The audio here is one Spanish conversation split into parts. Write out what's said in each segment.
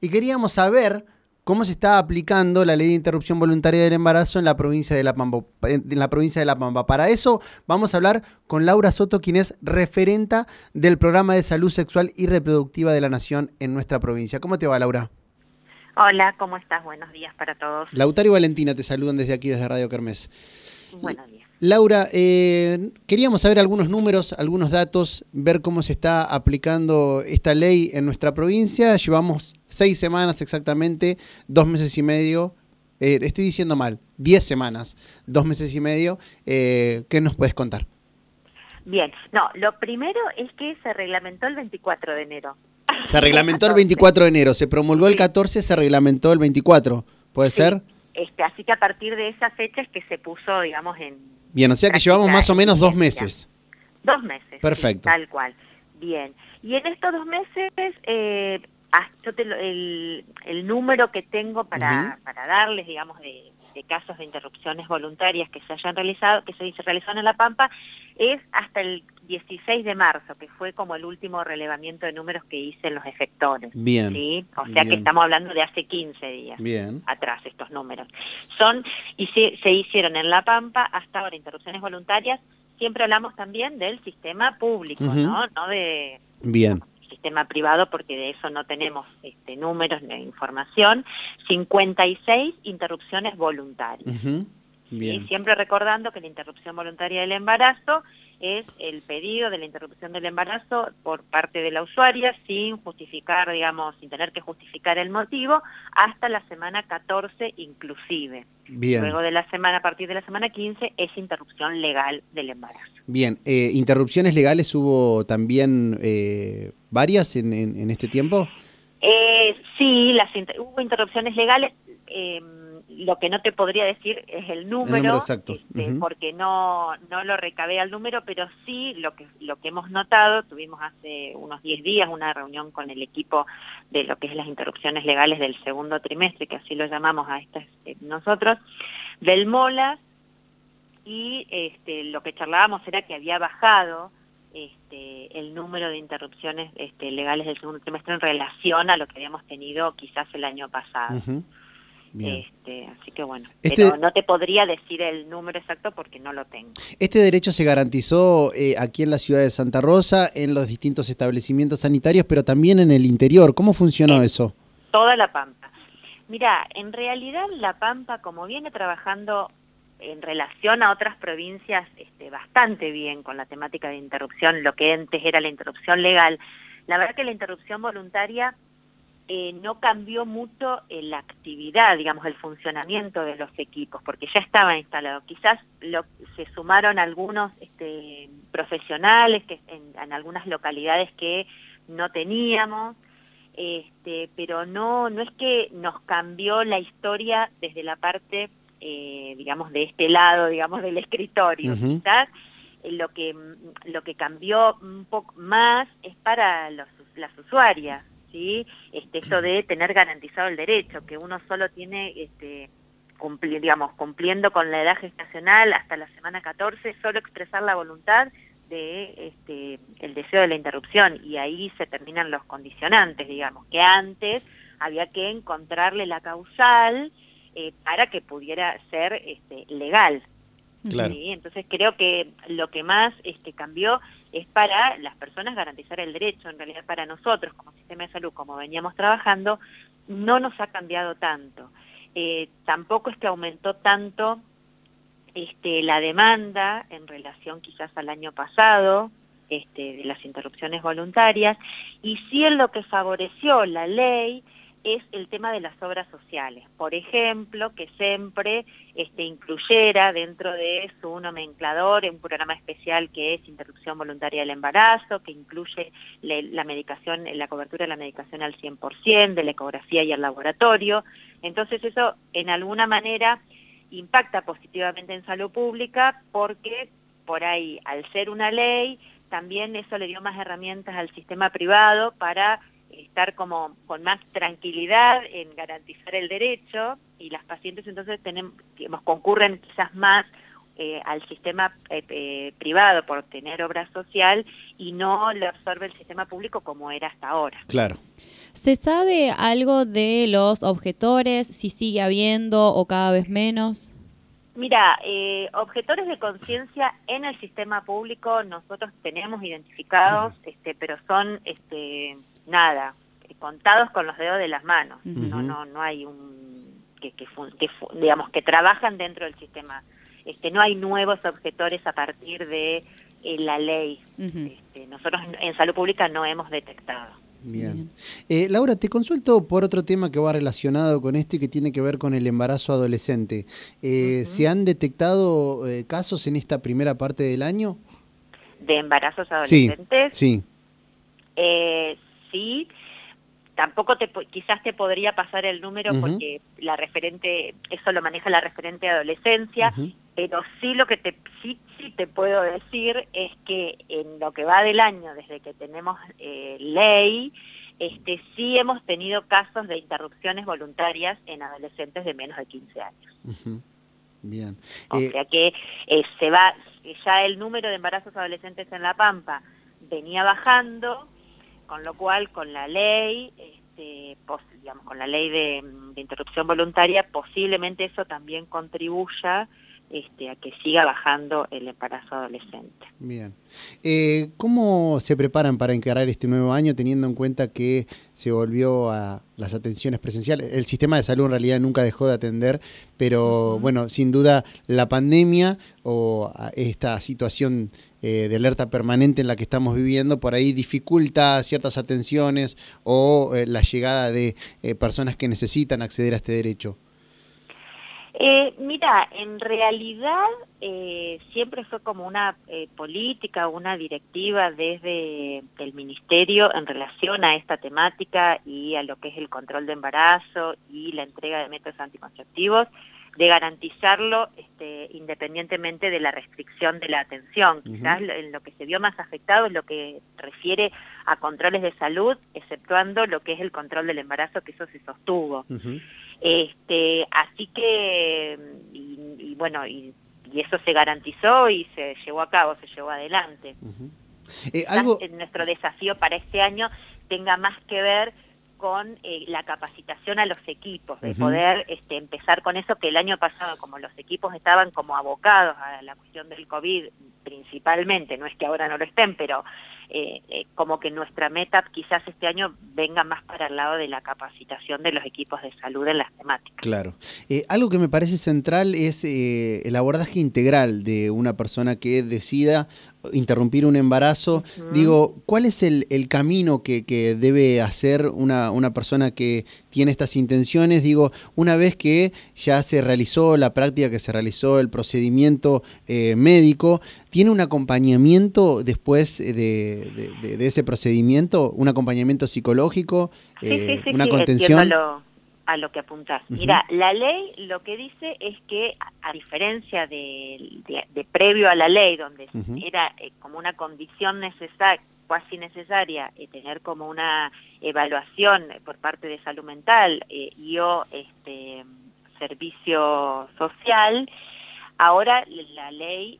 y queríamos saber cómo se está aplicando la ley de interrupción voluntaria del embarazo en la provincia de La Pampa. En la provincia de La Pampa. Para eso vamos a hablar con Laura Soto, quien es referenta del programa de salud sexual y reproductiva de la Nación en nuestra provincia. ¿Cómo te va, Laura? Hola, ¿cómo estás? Buenos días para todos. Lautaro y Valentina te saludan desde aquí, desde Radio Kermés. Buenos días. Laura, eh, queríamos saber algunos números, algunos datos, ver cómo se está aplicando esta ley en nuestra provincia. Llevamos seis semanas exactamente, dos meses y medio. Eh, estoy diciendo mal, diez semanas, dos meses y medio. Eh, ¿Qué nos puedes contar? Bien, no, lo primero es que se reglamentó el 24 de enero. Se reglamentó el 24 de enero, se promulgó el 14, se reglamentó el 24, ¿puede ser? Este, así que a partir de esa fecha es que se puso, digamos, en, Bien, o sea que llevamos más o menos dos meses. Dos meses. Perfecto. tal cual. Bien. Y en estos dos meses, eh, ah, el, número que tengo para, para darles, digamos, de, de casos de interrupciones voluntarias que se hayan realizado, que se realizaron en La Pampa, es hasta el 16 de marzo, que fue como el último relevamiento de números que hice en los efectores. Bien. ¿sí? O sea que estamos hablando de hace 15 días bien. atrás estos números. Son, y se, se hicieron en La Pampa hasta ahora interrupciones voluntarias, siempre hablamos también del sistema público, ¿no? No de... Bien sistema privado porque de eso no tenemos este, números ni información, 56 interrupciones voluntarias. Y siempre recordando que la interrupción voluntaria del embarazo es el pedido de la interrupción del embarazo por parte de la usuaria sin justificar, digamos, sin tener que justificar el motivo, hasta la semana 14 inclusive. Luego de la semana, a partir de la semana 15, es interrupción legal del embarazo. Bien, eh, ¿interrupciones legales hubo también eh, varias en, en, este tiempo? Eh, sí, las hubo interrupciones legales. Lo que no te podría decir es el número, exacto. Este, porque no, no lo recabé al número, pero sí lo que, lo que hemos notado, tuvimos hace unos 10 días una reunión con el equipo de lo que es las interrupciones legales del segundo trimestre, que así lo llamamos a estas eh, nosotros, del MOLAS, y este, lo que charlábamos era que había bajado este, el número de interrupciones este, legales del segundo trimestre en relación a lo que habíamos tenido quizás el año pasado. Este, así que bueno, este pero no te podría decir el número exacto porque no lo tengo. ¿Este derecho se garantizó eh, aquí en la ciudad de Santa Rosa, en los distintos establecimientos sanitarios, pero también en el interior? ¿Cómo funcionó eso? Toda La Pampa. Mira, en realidad La Pampa, como viene trabajando en relación a otras provincias este, bastante bien con la temática de interrupción, lo que antes era la interrupción legal, la verdad que la interrupción voluntaria eh, no cambió mucho eh, la actividad, digamos, el funcionamiento de los equipos, porque ya estaba instalado. Quizás lo, se sumaron algunos este, profesionales que en, algunas localidades que no teníamos, este, pero no, no es que nos cambió la historia desde la parte, eh, digamos, de este lado, digamos, del escritorio. Quizás lo que, lo que cambió un poco más es para los, las usuarias, ¿sí? Este, esto de tener garantizado el derecho, que uno solo tiene, este, digamos, cumpliendo con la edad gestacional hasta la semana 14, solo expresar la voluntad de este, el deseo de la interrupción y ahí se terminan los condicionantes, digamos, que antes había que encontrarle la causal eh, para que pudiera ser este, legal. Entonces creo que lo que más este, cambió es para las personas garantizar el derecho, en realidad para nosotros como sistema de salud, como veníamos trabajando, no nos ha cambiado tanto. Eh, tampoco es que aumentó tanto este, la demanda en relación quizás al año pasado, este, de las interrupciones voluntarias, y sí en lo que favoreció la ley es el tema de las obras sociales. Por ejemplo, que siempre este, incluyera dentro de su nomenclador un programa especial que es interrupción voluntaria del embarazo, que incluye la medicación, la cobertura de la medicación al 100%, de la ecografía y el laboratorio. Entonces eso en alguna manera impacta positivamente en salud pública porque por ahí, al ser una ley, también eso le dio más herramientas al sistema privado para estar como con más tranquilidad en garantizar el derecho y las pacientes entonces tenemos, concurren quizás más eh, al sistema eh, eh, privado por tener obra social y no lo absorbe el sistema público como era hasta ahora. Claro. ¿Se sabe algo de los objetores, si sigue habiendo o cada vez menos? Mira, eh, objetores de conciencia en el sistema público nosotros tenemos identificados, este, pero son este, nada, contados con los dedos de las manos. No, no, no hay un que, que, digamos que trabajan dentro del sistema. Este, no hay nuevos objetores a partir de eh, la ley. este, nosotros en salud pública no hemos detectado. Bien. Eh, Laura, te consulto por otro tema que va relacionado con esto y que tiene que ver con el embarazo adolescente. Eh, ¿Se han detectado eh, casos en esta primera parte del año? ¿De embarazos adolescentes? Sí. Sí. Tampoco te, quizás te podría pasar el número porque la referente, eso lo maneja la referente de adolescencia, pero sí lo que te, sí, sí te puedo decir es que en lo que va del año, desde que tenemos eh, ley, este, sí hemos tenido casos de interrupciones voluntarias en adolescentes de menos de 15 años. Bien. O eh, sea que eh, se va, ya el número de embarazos adolescentes en La Pampa venía bajando, con lo cual con la ley, este, digamos, con la ley de interrupción voluntaria, posiblemente eso también contribuya este, a que siga bajando el embarazo adolescente. Bien. Eh, ¿Cómo se preparan para encarar este nuevo año teniendo en cuenta que se volvió a las atenciones presenciales? El sistema de salud en realidad nunca dejó de atender, pero bueno, sin duda la pandemia o esta situación eh, de alerta permanente en la que estamos viviendo por ahí dificulta ciertas atenciones o eh, la llegada de personas que necesitan acceder a este derecho. Eh, mira, en realidad eh, siempre fue como una eh, política, una directiva desde el Ministerio en relación a esta temática y a lo que es el control de embarazo y la entrega de métodos anticonceptivos, de garantizarlo este, independientemente de la restricción de la atención. Quizás en lo que se vio más afectado es lo que refiere a controles de salud, exceptuando lo que es el control del embarazo, que eso se sostuvo. Este, así que, y, bueno, y, eso se garantizó y se llevó a cabo, se llevó adelante. Eh, nuestro desafío para este año tenga más que ver con eh, la capacitación a los equipos, de poder este, empezar con eso que el año pasado, como los equipos estaban como abocados a la cuestión del COVID principalmente, no es que ahora no lo estén, pero eh, eh, como que nuestra meta quizás este año venga más para el lado de la capacitación de los equipos de salud en las temáticas. Claro. algo que me parece central es el abordaje integral de una persona que decida interrumpir un embarazo. Digo, ¿cuál es el, camino que, debe hacer una, una, persona que tiene estas intenciones? Digo, una vez que ya se realizó la práctica, que se realizó el procedimiento eh, médico, ¿tiene un acompañamiento después de, ese procedimiento? ¿Un acompañamiento psicológico? Eh, ¿Una contención? a lo que apuntas. Mira, la ley lo que dice es que, a, diferencia de, previo a la ley, donde era eh, como una condición necesaria, casi necesaria, eh, tener como una evaluación por parte de salud mental y o este, servicio social, ahora la ley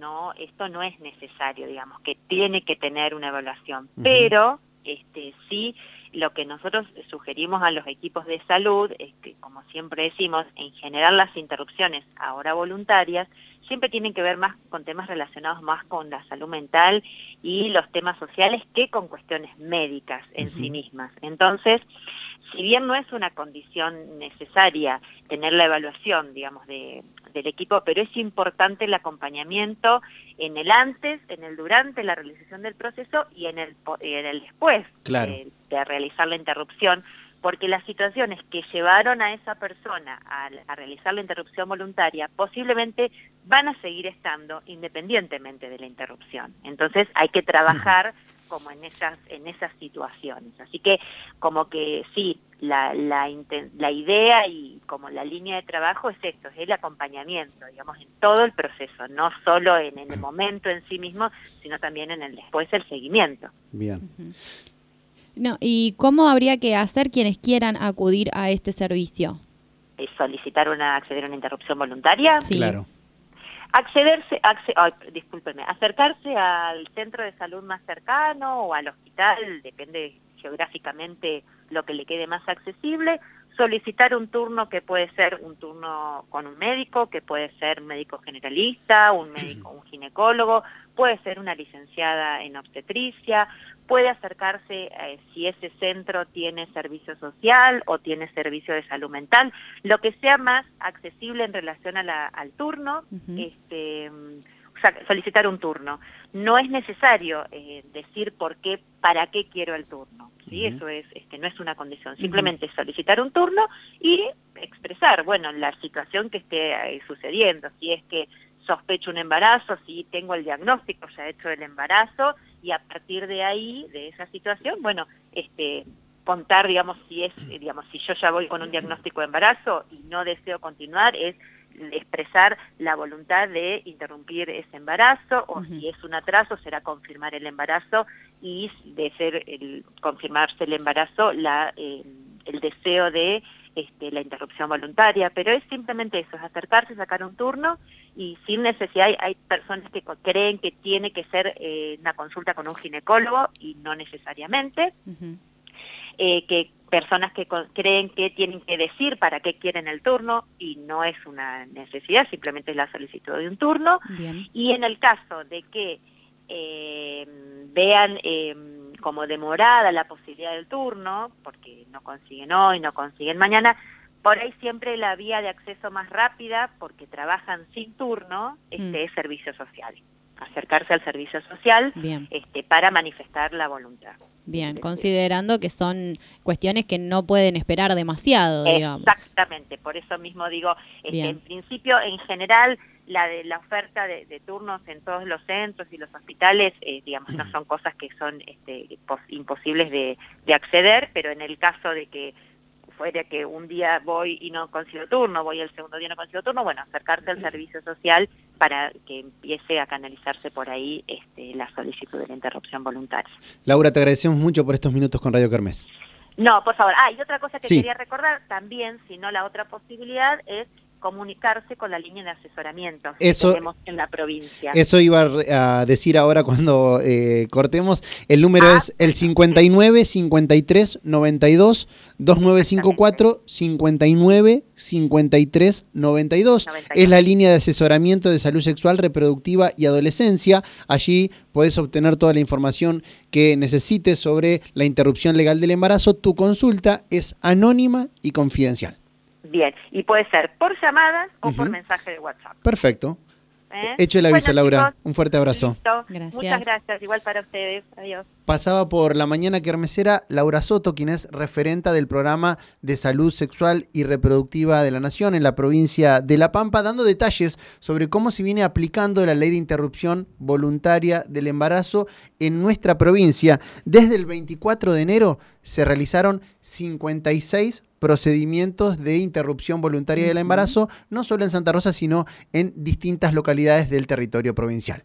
no, esto no es necesario, digamos, que tiene que tener una evaluación, pero este, sí lo que nosotros sugerimos a los equipos de salud es que, como siempre decimos, en general las interrupciones ahora voluntarias siempre tienen que ver más con temas relacionados más con la salud mental y los temas sociales que con cuestiones médicas en sí mismas. Entonces, si bien no es una condición necesaria tener la evaluación, digamos, de, del equipo, pero es importante el acompañamiento en el antes, en el durante la realización del proceso y en el, en el después de, realizar la interrupción, porque las situaciones que llevaron a esa persona a, a, realizar la interrupción voluntaria posiblemente van a seguir estando independientemente de la interrupción. Entonces hay que trabajar como en esas, en esas situaciones. Así que como que sí, la, la, la idea y como la línea de trabajo es esto, es el acompañamiento, digamos, en todo el proceso, no solo en, el momento en sí mismo, sino también en el después, el seguimiento. Bien. No, ¿Y cómo habría que hacer quienes quieran acudir a este servicio? solicitar una, acceder a una interrupción voluntaria. Sí. Claro accederse, discúlpeme, acercarse al centro de salud más cercano o al hospital, depende geográficamente lo que le quede más accesible, solicitar un turno que puede ser un turno con un médico, que puede ser un médico generalista, un médico, un ginecólogo, puede ser una licenciada en obstetricia, puede acercarse eh, si ese centro tiene servicio social o tiene servicio de salud mental, lo que sea más accesible en relación al turno, este, solicitar un turno. No es necesario eh, decir por qué, para qué quiero el turno. ¿sí? Eso es, este, no es una condición. Simplemente solicitar un turno y expresar, bueno, la situación que esté eh, sucediendo. Si es que sospecho un embarazo, si tengo el diagnóstico ya hecho del embarazo y a partir de ahí, de esa situación, bueno, este contar, digamos, si es, digamos, si yo ya voy con un diagnóstico de embarazo y no deseo continuar, es expresar la voluntad de interrumpir ese embarazo o si es un atraso será confirmar el embarazo y de ser el, confirmarse el embarazo la, eh, el deseo de este, la interrupción voluntaria, pero es simplemente eso, es acercarse, sacar un turno y sin necesidad, hay, personas que creen que tiene que ser eh, una consulta con un ginecólogo y no necesariamente, eh, que personas que creen que tienen que decir para qué quieren el turno y no es una necesidad, simplemente es la solicitud de un turno. Y en el caso de que eh, vean eh, como demorada la posibilidad del turno, porque no consiguen hoy, no consiguen mañana, por ahí siempre la vía de acceso más rápida, porque trabajan sin turno, este, mm. es servicio social. Acercarse al servicio social este, para manifestar la voluntad. Bien, considerando que son cuestiones que no pueden esperar demasiado, digamos. Exactamente, por eso mismo digo, este, en principio, en general, la de la oferta de, turnos en todos los centros y los hospitales, eh, digamos, no son cosas que son este, imposibles de, de acceder, pero en el caso de que fuera que un día voy y no consigo turno, voy el segundo día y no consigo turno, bueno, acercarse al servicio social para que empiece a canalizarse por ahí este, la solicitud de la interrupción voluntaria. Laura, te agradecemos mucho por estos minutos con Radio Kermés. No, por favor. Ah, y otra cosa que quería recordar también, si no la otra posibilidad, es comunicarse con la línea de asesoramiento que tenemos en la provincia. Eso iba a decir ahora cuando eh, cortemos. El número ah, es el 59 53 92 2954 59 53 92. Es la línea de asesoramiento de salud sexual, reproductiva y adolescencia. Allí puedes obtener toda la información que necesites sobre la interrupción legal del embarazo. Tu consulta es anónima y confidencial. Bien, y puede ser por llamadas o por mensaje de WhatsApp. Perfecto. ¿Eh? Hecho el aviso, Laura. Un fuerte abrazo. Gracias. Muchas gracias. Igual para ustedes. Adiós. Pasaba por la mañana kermesera Laura Soto, quien es referenta del programa de salud sexual y reproductiva de la Nación en la provincia de La Pampa, dando detalles sobre cómo se viene aplicando la ley de interrupción voluntaria del embarazo en nuestra provincia. Desde el 24 de enero se realizaron 56 procedimientos de interrupción voluntaria del embarazo, no solo en Santa Rosa, sino en distintas localidades del territorio provincial.